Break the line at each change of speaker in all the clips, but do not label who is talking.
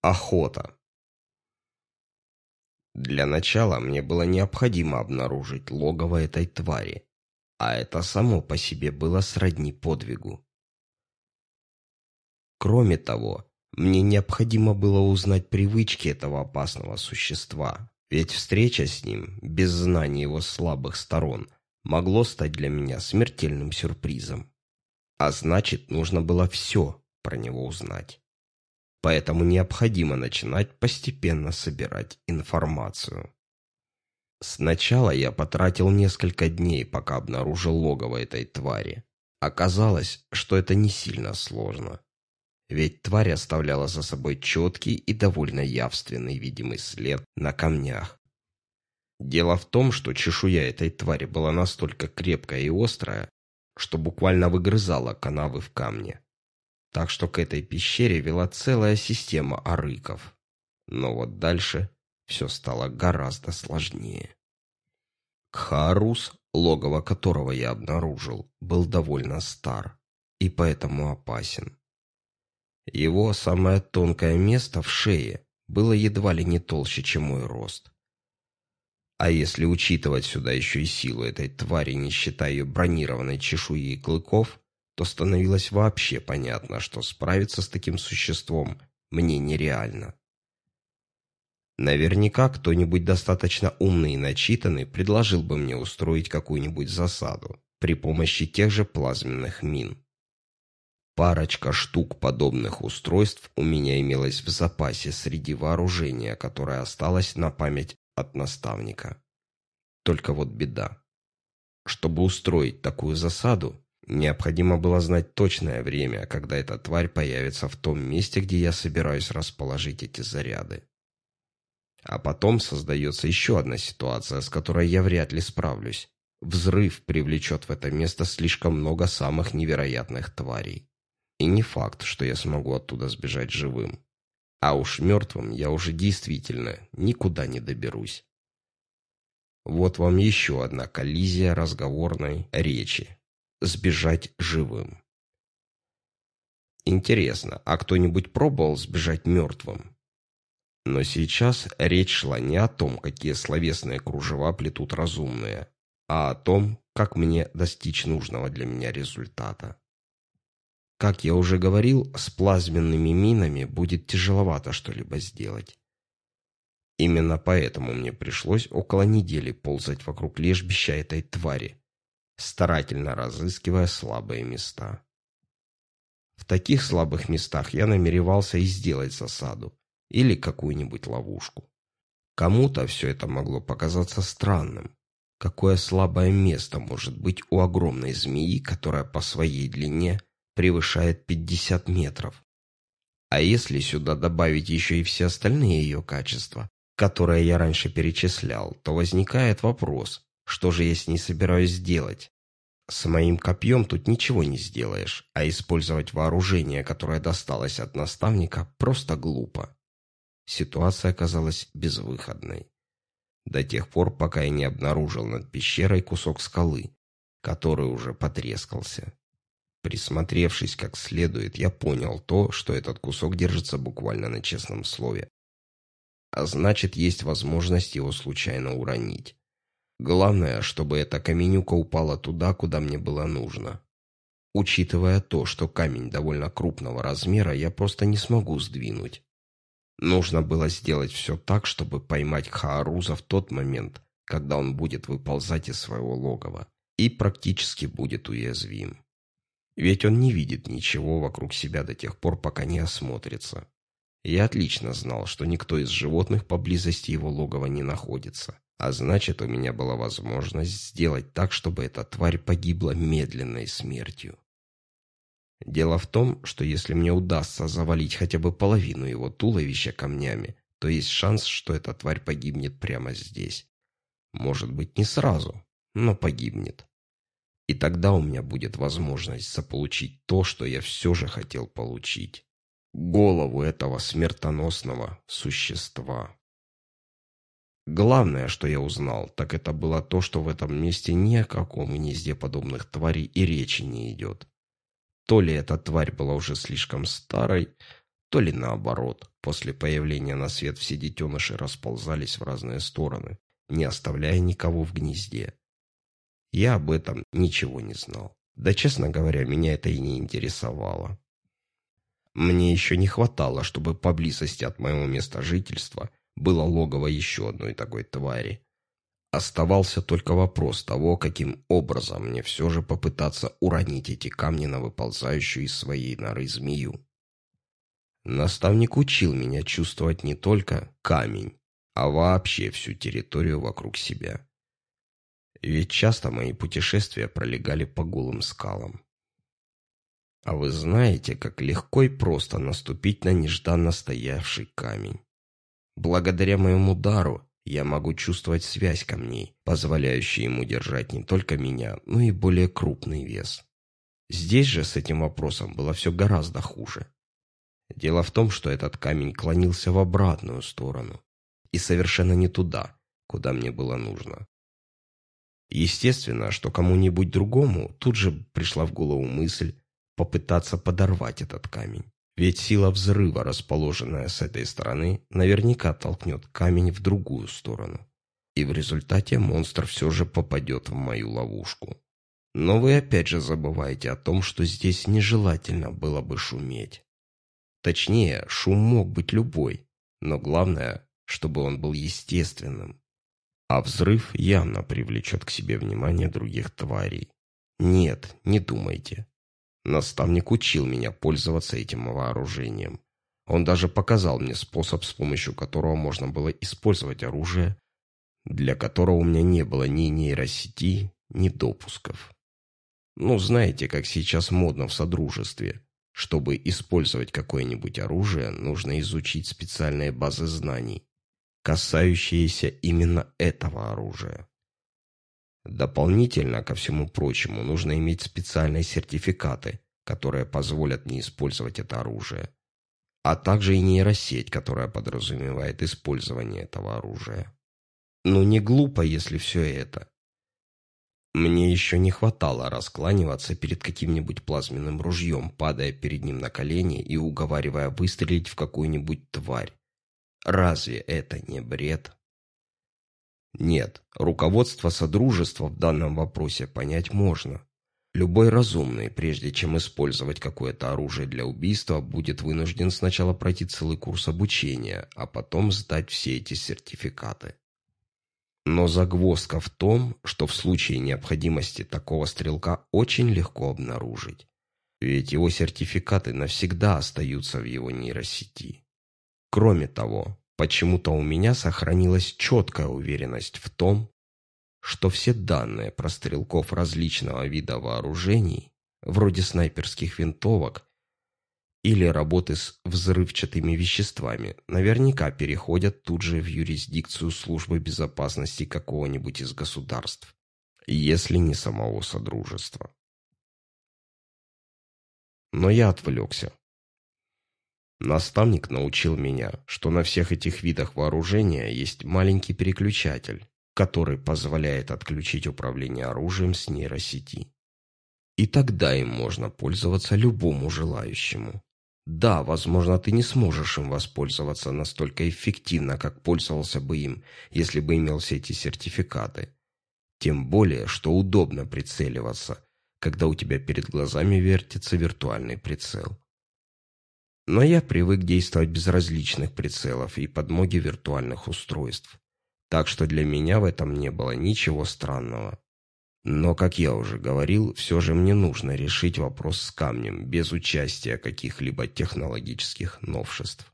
Охота. Для начала мне было необходимо обнаружить логово этой твари, а это само по себе было сродни подвигу. Кроме того, мне необходимо было узнать привычки этого опасного существа, ведь встреча с ним, без знания его слабых сторон, могло стать для меня смертельным сюрпризом. А значит, нужно было все про него узнать. Поэтому необходимо начинать постепенно собирать информацию. Сначала я потратил несколько дней, пока обнаружил логово этой твари. Оказалось, что это не сильно сложно. Ведь тварь оставляла за собой четкий и довольно явственный видимый след на камнях. Дело в том, что чешуя этой твари была настолько крепкая и острая, что буквально выгрызала канавы в камне. Так что к этой пещере вела целая система арыков. Но вот дальше все стало гораздо сложнее. Кхарус, логово которого я обнаружил, был довольно стар и поэтому опасен. Его самое тонкое место в шее было едва ли не толще, чем мой рост. А если учитывать сюда еще и силу этой твари, не считая ее бронированной чешуи и клыков, то становилось вообще понятно, что справиться с таким существом мне нереально. Наверняка кто-нибудь достаточно умный и начитанный предложил бы мне устроить какую-нибудь засаду при помощи тех же плазменных мин. Парочка штук подобных устройств у меня имелось в запасе среди вооружения, которое осталось на память от наставника. Только вот беда. Чтобы устроить такую засаду, Необходимо было знать точное время, когда эта тварь появится в том месте, где я собираюсь расположить эти заряды. А потом создается еще одна ситуация, с которой я вряд ли справлюсь. Взрыв привлечет в это место слишком много самых невероятных тварей. И не факт, что я смогу оттуда сбежать живым. А уж мертвым я уже действительно никуда не доберусь. Вот вам еще одна коллизия разговорной речи, сбежать живым. Интересно, а кто-нибудь пробовал сбежать мертвым? Но сейчас речь шла не о том, какие словесные кружева плетут разумные, а о том, как мне достичь нужного для меня результата. Как я уже говорил, с плазменными минами будет тяжеловато что-либо сделать. Именно поэтому мне пришлось около недели ползать вокруг лежбища этой твари, старательно разыскивая слабые места. В таких слабых местах я намеревался и сделать засаду или какую-нибудь ловушку. Кому-то все это могло показаться странным. Какое слабое место может быть у огромной змеи, которая по своей длине превышает 50 метров? А если сюда добавить еще и все остальные ее качества, которые я раньше перечислял, то возникает вопрос, что же я с ней собираюсь сделать? С моим копьем тут ничего не сделаешь, а использовать вооружение, которое досталось от наставника, просто глупо. Ситуация оказалась безвыходной. До тех пор, пока я не обнаружил над пещерой кусок скалы, который уже потрескался. Присмотревшись как следует, я понял то, что этот кусок держится буквально на честном слове. А значит, есть возможность его случайно уронить. Главное, чтобы эта каменюка упала туда, куда мне было нужно. Учитывая то, что камень довольно крупного размера, я просто не смогу сдвинуть. Нужно было сделать все так, чтобы поймать Хааруза в тот момент, когда он будет выползать из своего логова и практически будет уязвим. Ведь он не видит ничего вокруг себя до тех пор, пока не осмотрится. Я отлично знал, что никто из животных поблизости его логова не находится. А значит, у меня была возможность сделать так, чтобы эта тварь погибла медленной смертью. Дело в том, что если мне удастся завалить хотя бы половину его туловища камнями, то есть шанс, что эта тварь погибнет прямо здесь. Может быть, не сразу, но погибнет. И тогда у меня будет возможность заполучить то, что я все же хотел получить. Голову этого смертоносного существа. Главное, что я узнал, так это было то, что в этом месте ни о каком гнезде подобных тварей и речи не идет. То ли эта тварь была уже слишком старой, то ли наоборот, после появления на свет все детеныши расползались в разные стороны, не оставляя никого в гнезде. Я об этом ничего не знал. Да, честно говоря, меня это и не интересовало. Мне еще не хватало, чтобы поблизости от моего места жительства было логово еще одной такой твари. Оставался только вопрос того, каким образом мне все же попытаться уронить эти камни на выползающую из своей норы змею. Наставник учил меня чувствовать не только камень, а вообще всю территорию вокруг себя. Ведь часто мои путешествия пролегали по голым скалам. А вы знаете, как легко и просто наступить на нежданно стоявший камень. Благодаря моему дару я могу чувствовать связь камней, позволяющую ему держать не только меня, но и более крупный вес. Здесь же с этим вопросом было все гораздо хуже. Дело в том, что этот камень клонился в обратную сторону и совершенно не туда, куда мне было нужно. Естественно, что кому-нибудь другому тут же пришла в голову мысль попытаться подорвать этот камень. Ведь сила взрыва, расположенная с этой стороны, наверняка толкнет камень в другую сторону. И в результате монстр все же попадет в мою ловушку. Но вы опять же забываете о том, что здесь нежелательно было бы шуметь. Точнее, шум мог быть любой, но главное, чтобы он был естественным. А взрыв явно привлечет к себе внимание других тварей. Нет, не думайте. Наставник учил меня пользоваться этим вооружением. Он даже показал мне способ, с помощью которого можно было использовать оружие, для которого у меня не было ни нейросети, ни допусков. Ну, знаете, как сейчас модно в Содружестве. Чтобы использовать какое-нибудь оружие, нужно изучить специальные базы знаний касающиеся именно этого оружия. Дополнительно ко всему прочему нужно иметь специальные сертификаты, которые позволят мне использовать это оружие, а также и нейросеть, которая подразумевает использование этого оружия. Но не глупо, если все это. Мне еще не хватало раскланиваться перед каким-нибудь плазменным ружьем, падая перед ним на колени и уговаривая выстрелить в какую-нибудь тварь, Разве это не бред? Нет, руководство Содружества в данном вопросе понять можно. Любой разумный, прежде чем использовать какое-то оружие для убийства, будет вынужден сначала пройти целый курс обучения, а потом сдать все эти сертификаты. Но загвоздка в том, что в случае необходимости такого стрелка очень легко обнаружить. Ведь его сертификаты навсегда остаются в его нейросети. Кроме того, почему-то у меня сохранилась четкая уверенность в том, что все данные про стрелков различного вида вооружений, вроде снайперских винтовок или работы с взрывчатыми веществами, наверняка переходят тут же в юрисдикцию службы безопасности какого-нибудь из государств, если не самого Содружества. Но я отвлекся. Наставник научил меня, что на всех этих видах вооружения есть маленький переключатель, который позволяет отключить управление оружием с нейросети. И тогда им можно пользоваться любому желающему. Да, возможно, ты не сможешь им воспользоваться настолько эффективно, как пользовался бы им, если бы имел все эти сертификаты. Тем более, что удобно прицеливаться, когда у тебя перед глазами вертится виртуальный прицел. Но я привык действовать без различных прицелов и подмоги виртуальных устройств. Так что для меня в этом не было ничего странного. Но, как я уже говорил, все же мне нужно решить вопрос с камнем без участия каких-либо технологических новшеств.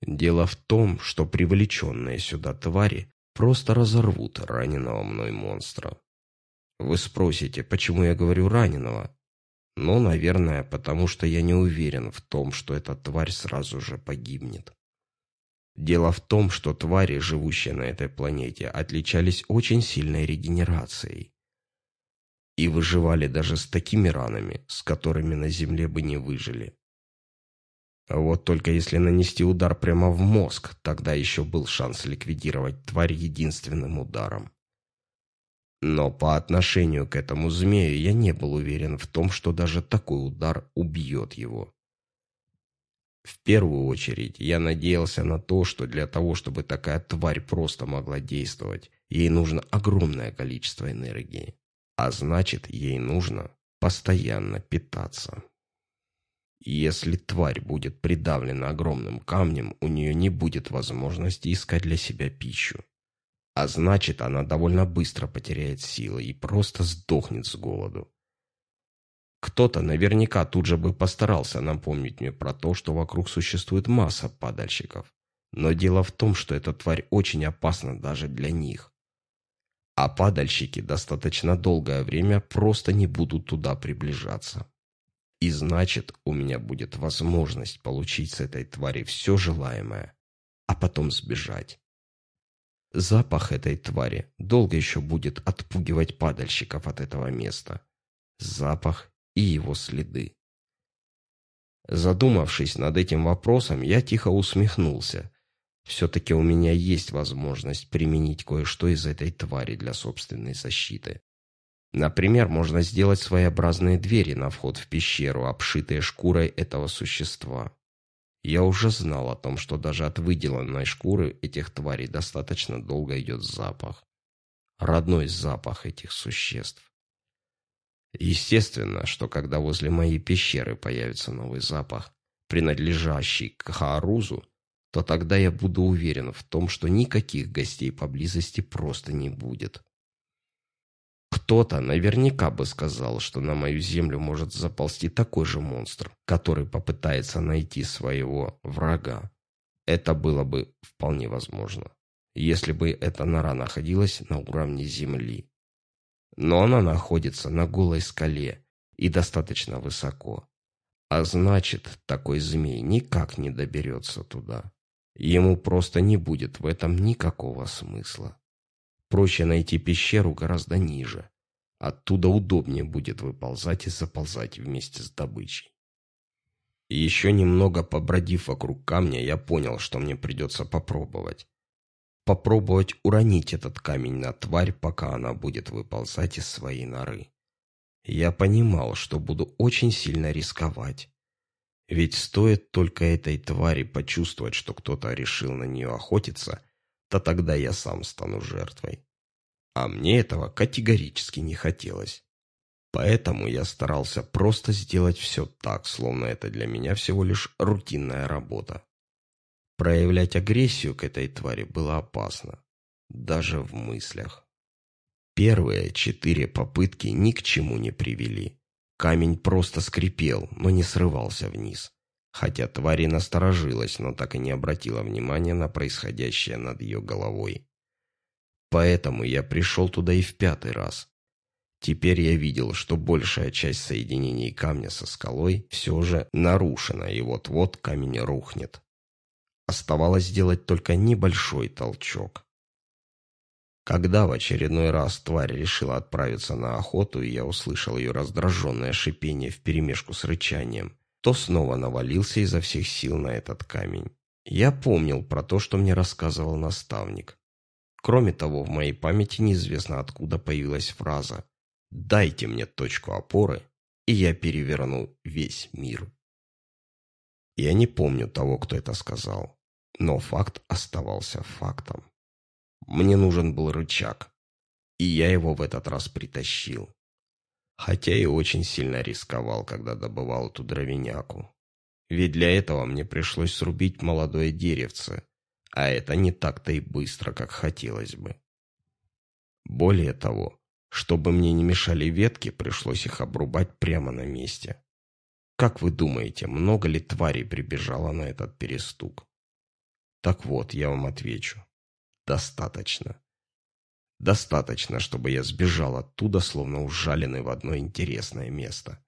Дело в том, что привлеченные сюда твари просто разорвут раненого мной монстра. Вы спросите, почему я говорю раненого? Но, наверное, потому что я не уверен в том, что эта тварь сразу же погибнет. Дело в том, что твари, живущие на этой планете, отличались очень сильной регенерацией. И выживали даже с такими ранами, с которыми на Земле бы не выжили. Вот только если нанести удар прямо в мозг, тогда еще был шанс ликвидировать тварь единственным ударом. Но по отношению к этому змею я не был уверен в том, что даже такой удар убьет его. В первую очередь я надеялся на то, что для того, чтобы такая тварь просто могла действовать, ей нужно огромное количество энергии. А значит, ей нужно постоянно питаться. Если тварь будет придавлена огромным камнем, у нее не будет возможности искать для себя пищу. А значит, она довольно быстро потеряет силы и просто сдохнет с голоду. Кто-то наверняка тут же бы постарался напомнить мне про то, что вокруг существует масса падальщиков. Но дело в том, что эта тварь очень опасна даже для них. А падальщики достаточно долгое время просто не будут туда приближаться. И значит, у меня будет возможность получить с этой твари все желаемое, а потом сбежать. Запах этой твари долго еще будет отпугивать падальщиков от этого места. Запах и его следы. Задумавшись над этим вопросом, я тихо усмехнулся. Все-таки у меня есть возможность применить кое-что из этой твари для собственной защиты. Например, можно сделать своеобразные двери на вход в пещеру, обшитые шкурой этого существа. Я уже знал о том, что даже от выделанной шкуры этих тварей достаточно долго идет запах. Родной запах этих существ. Естественно, что когда возле моей пещеры появится новый запах, принадлежащий к Хаарузу, то тогда я буду уверен в том, что никаких гостей поблизости просто не будет. Кто-то наверняка бы сказал, что на мою землю может заползти такой же монстр, который попытается найти своего врага. Это было бы вполне возможно, если бы эта нора находилась на уровне земли но она находится на голой скале и достаточно высоко. А значит, такой змей никак не доберется туда. Ему просто не будет в этом никакого смысла. Проще найти пещеру гораздо ниже. Оттуда удобнее будет выползать и заползать вместе с добычей. еще немного побродив вокруг камня, я понял, что мне придется попробовать попробовать уронить этот камень на тварь, пока она будет выползать из своей норы. Я понимал, что буду очень сильно рисковать. Ведь стоит только этой твари почувствовать, что кто-то решил на нее охотиться, то тогда я сам стану жертвой. А мне этого категорически не хотелось. Поэтому я старался просто сделать все так, словно это для меня всего лишь рутинная работа. Проявлять агрессию к этой твари было опасно, даже в мыслях. Первые четыре попытки ни к чему не привели. Камень просто скрипел, но не срывался вниз. Хотя тварь и насторожилась, но так и не обратила внимания на происходящее над ее головой. Поэтому я пришел туда и в пятый раз. Теперь я видел, что большая часть соединений камня со скалой все же нарушена, и вот-вот камень рухнет. Оставалось сделать только небольшой толчок. Когда в очередной раз тварь решила отправиться на охоту, и я услышал ее раздраженное шипение вперемешку с рычанием, то снова навалился изо всех сил на этот камень. Я помнил про то, что мне рассказывал наставник. Кроме того, в моей памяти неизвестно откуда появилась фраза «Дайте мне точку опоры, и я переверну весь мир». Я не помню того, кто это сказал. Но факт оставался фактом. Мне нужен был рычаг, и я его в этот раз притащил. Хотя и очень сильно рисковал, когда добывал эту дровяняку. Ведь для этого мне пришлось срубить молодое деревце, а это не так-то и быстро, как хотелось бы. Более того, чтобы мне не мешали ветки, пришлось их обрубать прямо на месте. Как вы думаете, много ли тварей прибежало на этот перестук? Так вот, я вам отвечу. Достаточно. Достаточно, чтобы я сбежал оттуда, словно ужаленный в одно интересное место.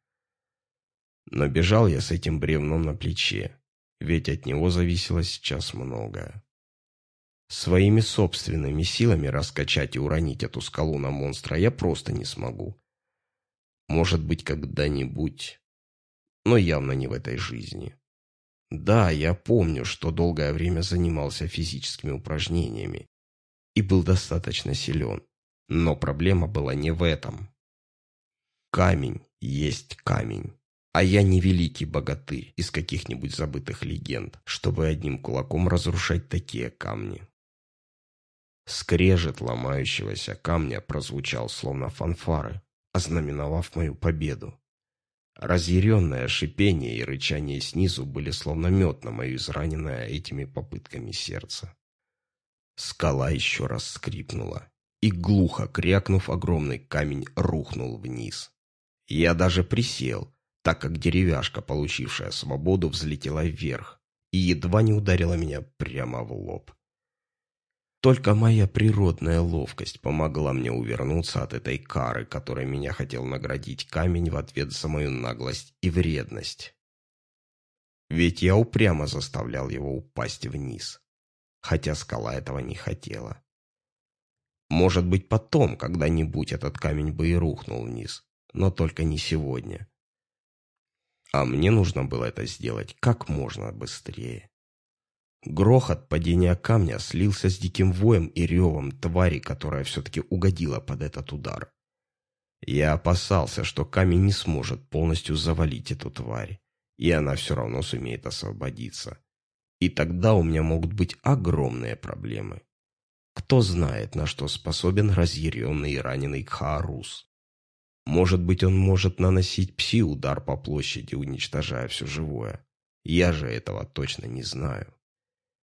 Но бежал я с этим бревном на плече, ведь от него зависело сейчас многое. Своими собственными силами раскачать и уронить эту скалу на монстра я просто не смогу. Может быть, когда-нибудь, но явно не в этой жизни. Да, я помню, что долгое время занимался физическими упражнениями и был достаточно силен. Но проблема была не в этом. Камень есть камень. А я не великий богатырь из каких-нибудь забытых легенд, чтобы одним кулаком разрушать такие камни. Скрежет ломающегося камня прозвучал словно фанфары, ознаменовав мою победу. Разъяренное шипение и рычание снизу были словно мед на мое израненное этими попытками сердце. Скала еще раз скрипнула, и глухо крякнув, огромный камень рухнул вниз. Я даже присел, так как деревяшка, получившая свободу, взлетела вверх и едва не ударила меня прямо в лоб. Только моя природная ловкость помогла мне увернуться от этой кары, которой меня хотел наградить камень в ответ за мою наглость и вредность. Ведь я упрямо заставлял его упасть вниз, хотя скала этого не хотела. Может быть, потом, когда-нибудь этот камень бы и рухнул вниз, но только не сегодня. А мне нужно было это сделать как можно быстрее. Грохот падения камня слился с диким воем и ревом твари, которая все-таки угодила под этот удар. Я опасался, что камень не сможет полностью завалить эту тварь, и она все равно сумеет освободиться. И тогда у меня могут быть огромные проблемы. Кто знает, на что способен разъяренный и раненый Кхаарус. Может быть, он может наносить пси-удар по площади, уничтожая все живое. Я же этого точно не знаю.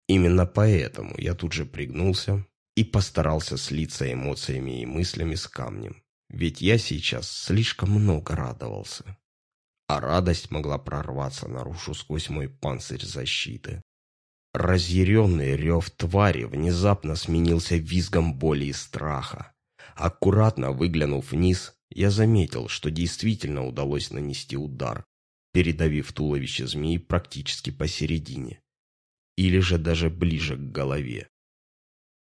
Именно поэтому я тут же пригнулся и постарался слиться эмоциями и мыслями с камнем. Ведь я сейчас слишком много радовался. А радость могла прорваться наружу сквозь мой панцирь защиты. Разъяренный рев твари внезапно сменился визгом боли и страха. Аккуратно выглянув вниз, я заметил, что действительно удалось нанести удар, передавив туловище змеи практически посередине, или же даже ближе к голове.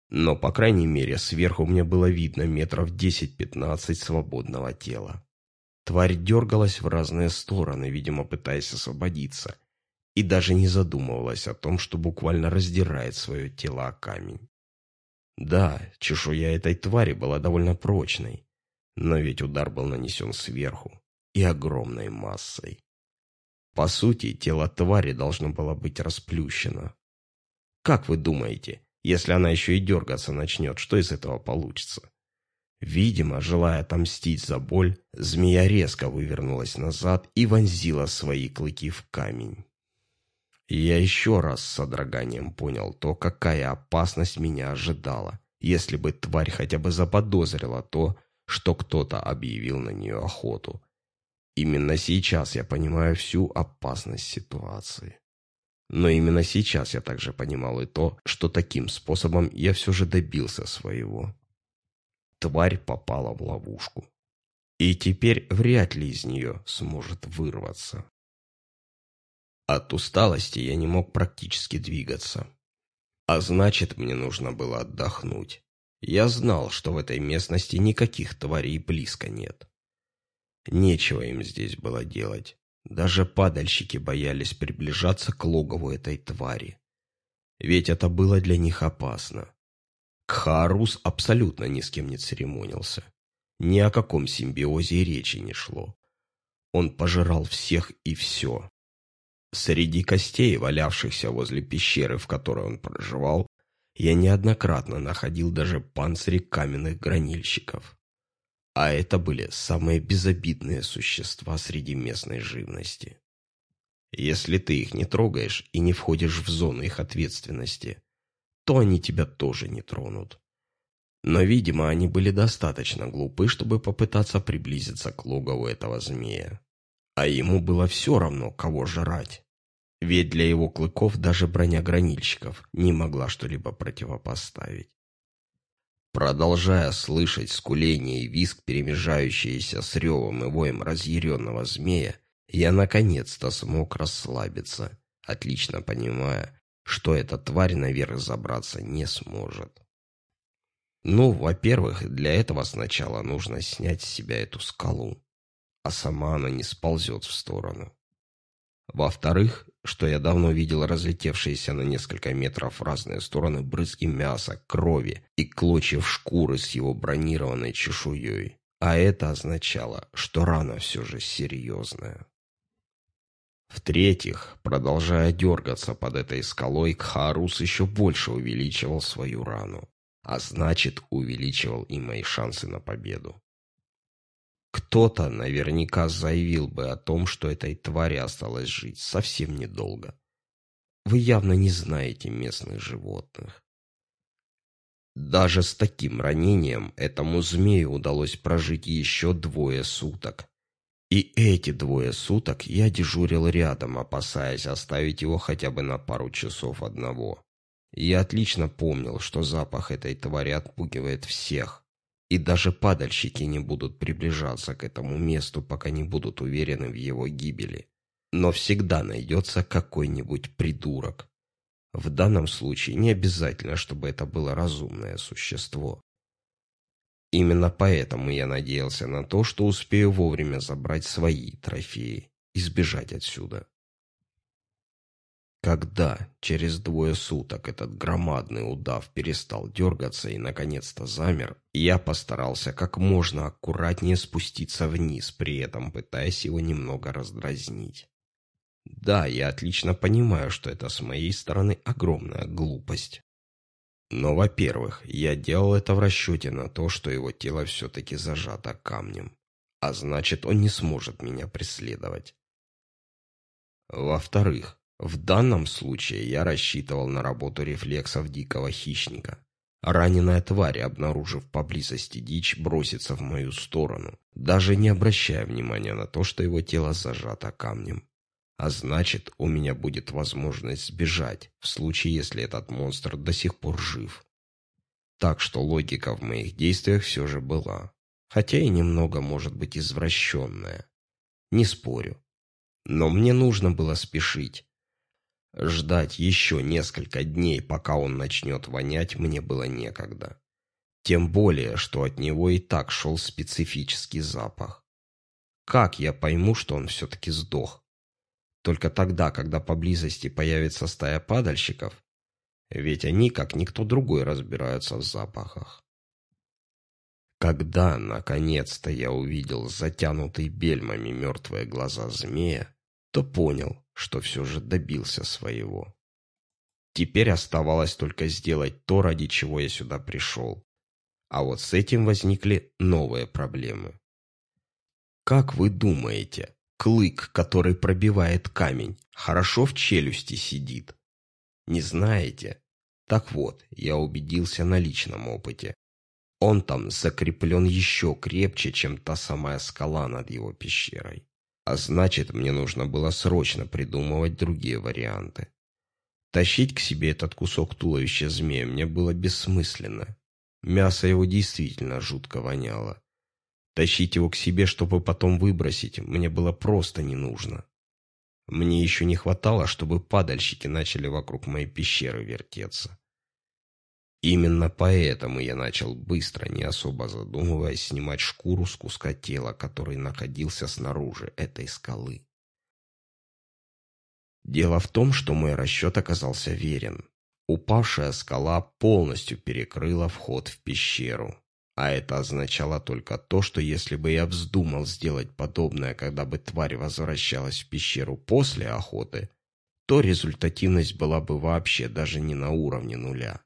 Но, по крайней мере, сверху мне было видно метров 10-15 свободного тела. Тварь дергалась в разные стороны, видимо, пытаясь освободиться, и даже не задумывалась о том, что буквально раздирает свое тело о камень. Да, чешуя этой твари была довольно прочной, но ведь удар был нанесен сверху и огромной массой. По сути, тело твари должно было быть расплющено. Как вы думаете, если она еще и дергаться начнет, что из этого получится? Видимо, желая отомстить за боль, змея резко вывернулась назад и вонзила свои клыки в камень. Я еще раз с содроганием понял то, какая опасность меня ожидала, если бы тварь хотя бы заподозрила то, что кто-то объявил на нее охоту. Именно сейчас я понимаю всю опасность ситуации. Но именно сейчас я также понимал и то, что таким способом я все же добился своего. Тварь попала в ловушку. И теперь вряд ли из нее сможет вырваться. От усталости я не мог практически двигаться. А значит, мне нужно было отдохнуть. Я знал, что в этой местности никаких тварей близко нет. Нечего им здесь было делать. Даже падальщики боялись приближаться к логову этой твари. Ведь это было для них опасно. Кхарус абсолютно ни с кем не церемонился. Ни о каком симбиозе речи не шло. Он пожирал всех и все. Среди костей, валявшихся возле пещеры, в которой он проживал, я неоднократно находил даже панцири каменных гранильщиков. А это были самые безобидные существа среди местной живности. Если ты их не трогаешь и не входишь в зону их ответственности, то они тебя тоже не тронут. Но, видимо, они были достаточно глупы, чтобы попытаться приблизиться к логову этого змея. А ему было все равно, кого жрать ведь для его клыков даже броня гранильщиков не могла что-либо противопоставить. Продолжая слышать скуление и визг, перемежающиеся с ревом и воем разъяренного змея, я наконец-то смог расслабиться, отлично понимая, что эта тварь наверх забраться не сможет. Ну, во-первых, для этого сначала нужно снять с себя эту скалу, а сама она не сползет в сторону. Во-вторых, что я давно видел разлетевшиеся на несколько метров в разные стороны брызги мяса, крови и клочьев шкуры с его бронированной чешуей. А это означало, что рана все же серьезная. В-третьих, продолжая дергаться под этой скалой, Кхарус еще больше увеличивал свою рану, а значит, увеличивал и мои шансы на победу. Кто-то наверняка заявил бы о том, что этой твари осталось жить совсем недолго. Вы явно не знаете местных животных. Даже с таким ранением этому змею удалось прожить еще двое суток, и эти двое суток я дежурил рядом, опасаясь оставить его хотя бы на пару часов одного. Я отлично помнил, что запах этой твари отпугивает всех, и даже падальщики не будут приближаться к этому месту, пока не будут уверены в его гибели. Но всегда найдется какой-нибудь придурок. В данном случае не обязательно, чтобы это было разумное существо. Именно поэтому я надеялся на то, что успею вовремя забрать свои трофеи и сбежать отсюда. Когда через двое суток этот громадный удав перестал дергаться и наконец-то замер, я постарался как можно аккуратнее спуститься вниз, при этом пытаясь его немного раздразнить. Да, я отлично понимаю, что это с моей стороны огромная глупость. Но, во-первых, я делал это в расчете на то, что его тело все-таки зажато камнем, а значит, он не сможет меня преследовать. Во-вторых, в данном случае я рассчитывал на работу рефлексов дикого хищника. Раненая тварь, обнаружив поблизости дичь, бросится в мою сторону, даже не обращая внимания на то, что его тело зажато камнем. А значит, у меня будет возможность сбежать, в случае, если этот монстр до сих пор жив. Так что логика в моих действиях все же была. Хотя и немного, может быть, извращенная. Не спорю. Но мне нужно было спешить. Ждать еще несколько дней, пока он начнет вонять, мне было некогда. Тем более, что от него и так шел специфический запах. Как я пойму, что он все-таки сдох? Только тогда, когда поблизости появится стая падальщиков, ведь они, как никто другой, разбираются в запахах. Когда, наконец-то, я увидел затянутые бельмами мертвые глаза змея, то понял, что все же добился своего. Теперь оставалось только сделать то, ради чего я сюда пришел. А вот с этим возникли новые проблемы. Как вы думаете, Клык, который пробивает камень, хорошо в челюсти сидит. Не знаете? Так вот, я убедился на личном опыте. Он там закреплен еще крепче, чем та самая скала над его пещерой. А значит, мне нужно было срочно придумывать другие варианты. Тащить к себе этот кусок туловища змея мне было бессмысленно. Мясо его действительно жутко воняло. Тащить его к себе, чтобы потом выбросить, мне было просто не нужно. Мне еще не хватало, чтобы падальщики начали вокруг моей пещеры вертеться. Именно поэтому я начал быстро, не особо задумываясь, снимать шкуру с куска тела, который находился снаружи этой скалы. Дело в том, что мой расчет оказался верен. Упавшая скала полностью перекрыла вход в пещеру, а это означало только то, что если бы я вздумал сделать подобное, когда бы тварь возвращалась в пещеру после охоты, то результативность была бы вообще даже не на уровне нуля,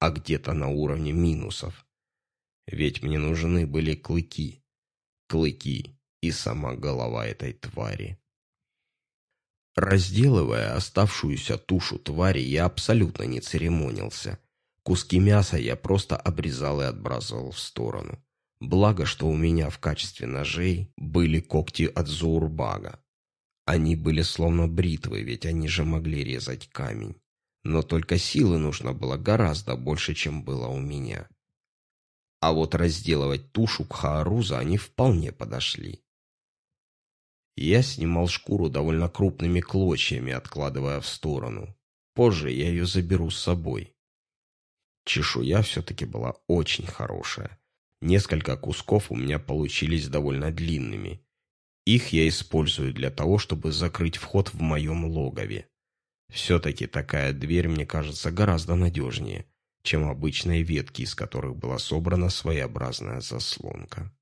а где-то на уровне минусов. Ведь мне нужны были клыки. Клыки и сама голова этой твари. Разделывая оставшуюся тушу твари, я абсолютно не церемонился – Куски мяса я просто обрезал и отбрасывал в сторону. Благо, что у меня в качестве ножей были когти от Зурбага. Они были словно бритвы, ведь они же могли резать камень. Но только силы нужно было гораздо больше, чем было у меня. А вот разделывать тушу Кхааруза они вполне подошли. Я снимал шкуру довольно крупными клочьями, откладывая в сторону. Позже я ее заберу с собой. Чешуя все-таки была очень хорошая. Несколько кусков у меня получились довольно длинными. Их я использую для того, чтобы закрыть вход в моем логове. Все-таки такая дверь мне кажется гораздо надежнее, чем обычные ветки, из которых была собрана своеобразная заслонка.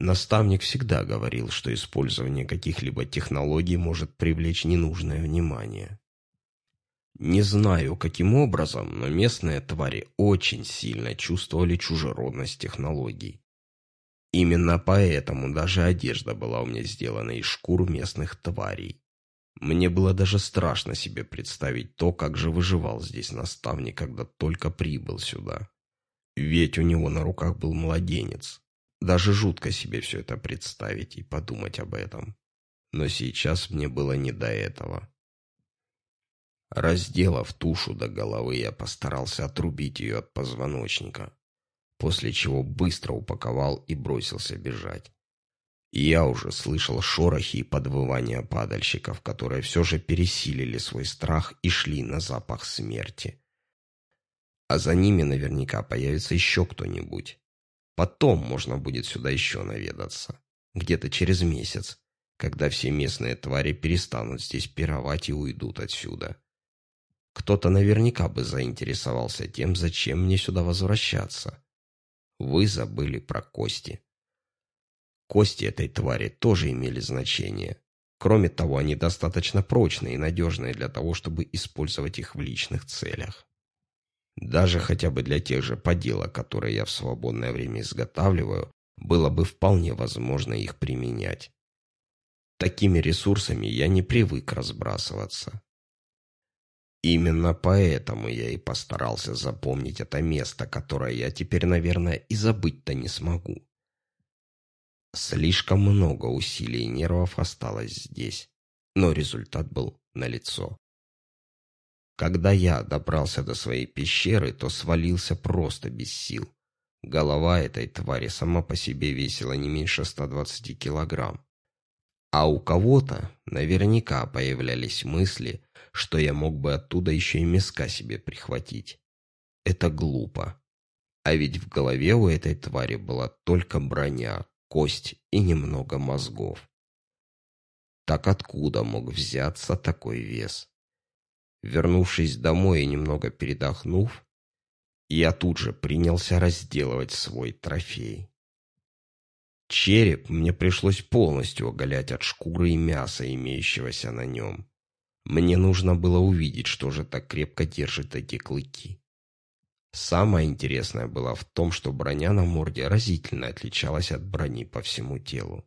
Наставник всегда говорил, что использование каких-либо технологий может привлечь ненужное внимание. Не знаю, каким образом, но местные твари очень сильно чувствовали чужеродность технологий. Именно поэтому даже одежда была у меня сделана из шкур местных тварей. Мне было даже страшно себе представить то, как же выживал здесь наставник, когда только прибыл сюда. Ведь у него на руках был младенец. Даже жутко себе все это представить и подумать об этом. Но сейчас мне было не до этого. Разделав тушу до головы, я постарался отрубить ее от позвоночника, после чего быстро упаковал и бросился бежать. Я уже слышал шорохи и подвывания падальщиков, которые все же пересилили свой страх и шли на запах смерти. А за ними наверняка появится еще кто-нибудь. Потом можно будет сюда еще наведаться. Где-то через месяц, когда все местные твари перестанут здесь пировать и уйдут отсюда. Кто-то наверняка бы заинтересовался тем, зачем мне сюда возвращаться. Вы забыли про кости. Кости этой твари тоже имели значение. Кроме того, они достаточно прочные и надежные для того, чтобы использовать их в личных целях. Даже хотя бы для тех же поделок, которые я в свободное время изготавливаю, было бы вполне возможно их применять. Такими ресурсами я не привык разбрасываться. Именно поэтому я и постарался запомнить это место, которое я теперь, наверное, и забыть-то не смогу. Слишком много усилий и нервов осталось здесь, но результат был налицо. Когда я добрался до своей пещеры, то свалился просто без сил. Голова этой твари сама по себе весила не меньше 120 килограмм. А у кого-то наверняка появлялись мысли, что я мог бы оттуда еще и миска себе прихватить. Это глупо. А ведь в голове у этой твари была только броня, кость и немного мозгов. Так откуда мог взяться такой вес? Вернувшись домой и немного передохнув, я тут же принялся разделывать свой трофей. Череп мне пришлось полностью оголять от шкуры и мяса, имеющегося на нем. Мне нужно было увидеть, что же так крепко держит эти клыки. Самое интересное было в том, что броня на морде разительно отличалась от брони по всему телу.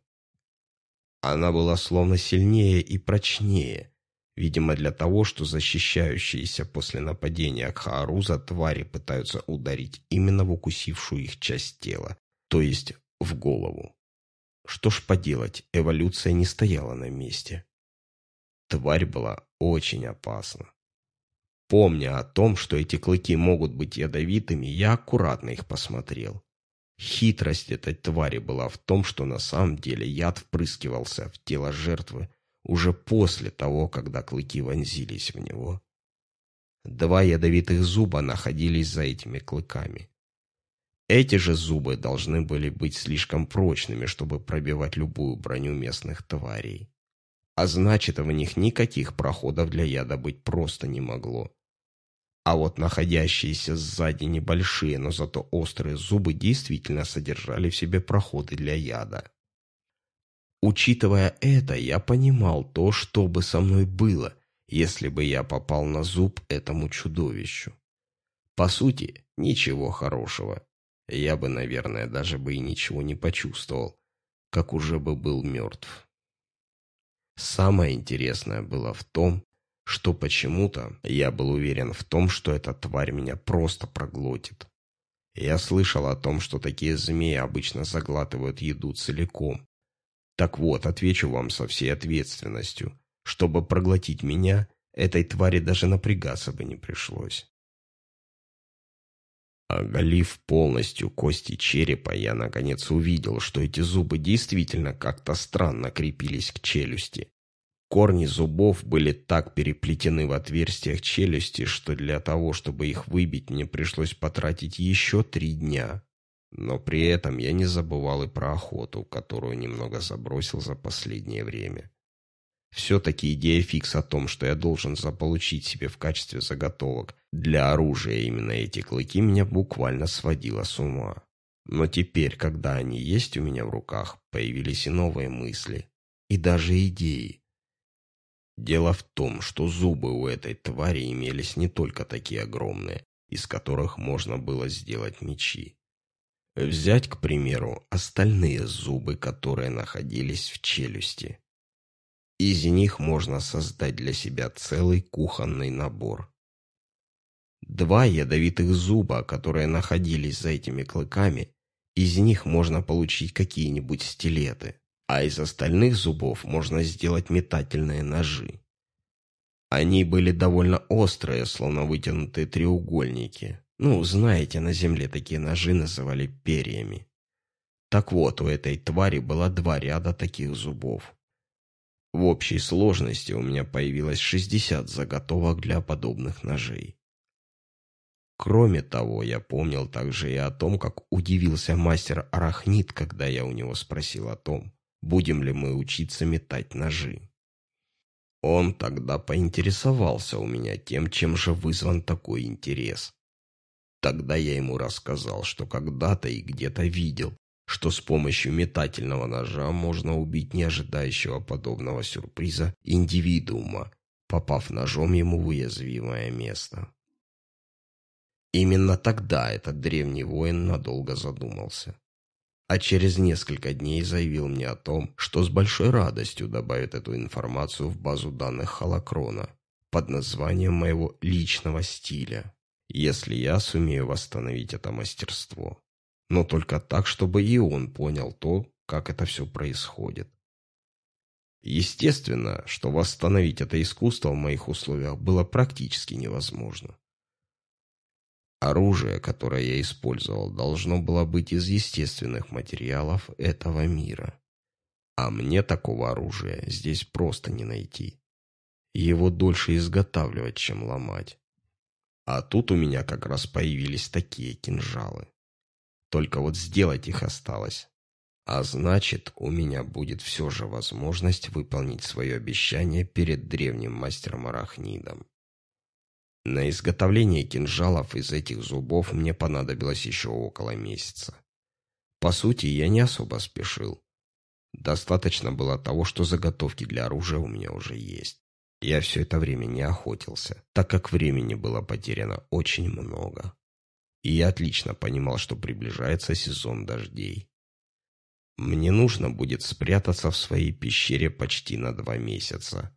Она была словно сильнее и прочнее, видимо для того, что защищающиеся после нападения Кхааруза твари пытаются ударить именно в укусившую их часть тела, то есть в голову. Что ж поделать, эволюция не стояла на месте. Тварь была очень опасна. Помня о том, что эти клыки могут быть ядовитыми, я аккуратно их посмотрел. Хитрость этой твари была в том, что на самом деле яд впрыскивался в тело жертвы уже после того, когда клыки вонзились в него. Два ядовитых зуба находились за этими клыками. Эти же зубы должны были быть слишком прочными, чтобы пробивать любую броню местных тварей. А значит, в них никаких проходов для яда быть просто не могло. А вот находящиеся сзади небольшие, но зато острые зубы действительно содержали в себе проходы для яда. Учитывая это, я понимал то, что бы со мной было, если бы я попал на зуб этому чудовищу. По сути, ничего хорошего. Я бы, наверное, даже бы и ничего не почувствовал, как уже бы был мертв. Самое интересное было в том, что почему-то я был уверен в том, что эта тварь меня просто проглотит. Я слышал о том, что такие змеи обычно заглатывают еду целиком. Так вот, отвечу вам со всей ответственностью. Чтобы проглотить меня, этой твари даже напрягаться бы не пришлось. Оголив полностью кости черепа, я наконец увидел, что эти зубы действительно как-то странно крепились к челюсти. Корни зубов были так переплетены в отверстиях челюсти, что для того, чтобы их выбить, мне пришлось потратить еще три дня. Но при этом я не забывал и про охоту, которую немного забросил за последнее время. Все-таки идея фикс о том, что я должен заполучить себе в качестве заготовок для оружия именно эти клыки, меня буквально сводила с ума. Но теперь, когда они есть у меня в руках, появились и новые мысли, и даже идеи. Дело в том, что зубы у этой твари имелись не только такие огромные, из которых можно было сделать мечи. Взять, к примеру, остальные зубы, которые находились в челюсти. Из них можно создать для себя целый кухонный набор. Два ядовитых зуба, которые находились за этими клыками, из них можно получить какие-нибудь стилеты, а из остальных зубов можно сделать метательные ножи. Они были довольно острые, словно вытянутые треугольники. Ну, знаете, на земле такие ножи называли перьями. Так вот, у этой твари было два ряда таких зубов. В общей сложности у меня появилось 60 заготовок для подобных ножей. Кроме того, я помнил также и о том, как удивился мастер Арахнит, когда я у него спросил о том, будем ли мы учиться метать ножи. Он тогда поинтересовался у меня тем, чем же вызван такой интерес. Тогда я ему рассказал, что когда-то и где-то видел, что с помощью метательного ножа можно убить неожидающего подобного сюрприза индивидуума, попав ножом ему в уязвимое место. Именно тогда этот древний воин надолго задумался. А через несколько дней заявил мне о том, что с большой радостью добавит эту информацию в базу данных Холокрона под названием моего личного стиля, если я сумею восстановить это мастерство. Но только так, чтобы и он понял то, как это все происходит. Естественно, что восстановить это искусство в моих условиях было практически невозможно. Оружие, которое я использовал, должно было быть из естественных материалов этого мира. А мне такого оружия здесь просто не найти. Его дольше изготавливать, чем ломать. А тут у меня как раз появились такие кинжалы. Только вот сделать их осталось. А значит, у меня будет все же возможность выполнить свое обещание перед древним мастером Арахнидом. На изготовление кинжалов из этих зубов мне понадобилось еще около месяца. По сути, я не особо спешил. Достаточно было того, что заготовки для оружия у меня уже есть. Я все это время не охотился, так как времени было потеряно очень много. И я отлично понимал, что приближается сезон дождей. Мне нужно будет спрятаться в своей пещере почти на два месяца.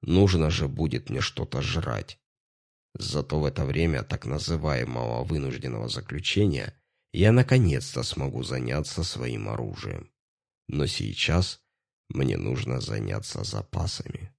Нужно же будет мне что-то жрать. Зато в это время так называемого вынужденного заключения я наконец-то смогу заняться своим оружием. Но сейчас мне нужно заняться запасами.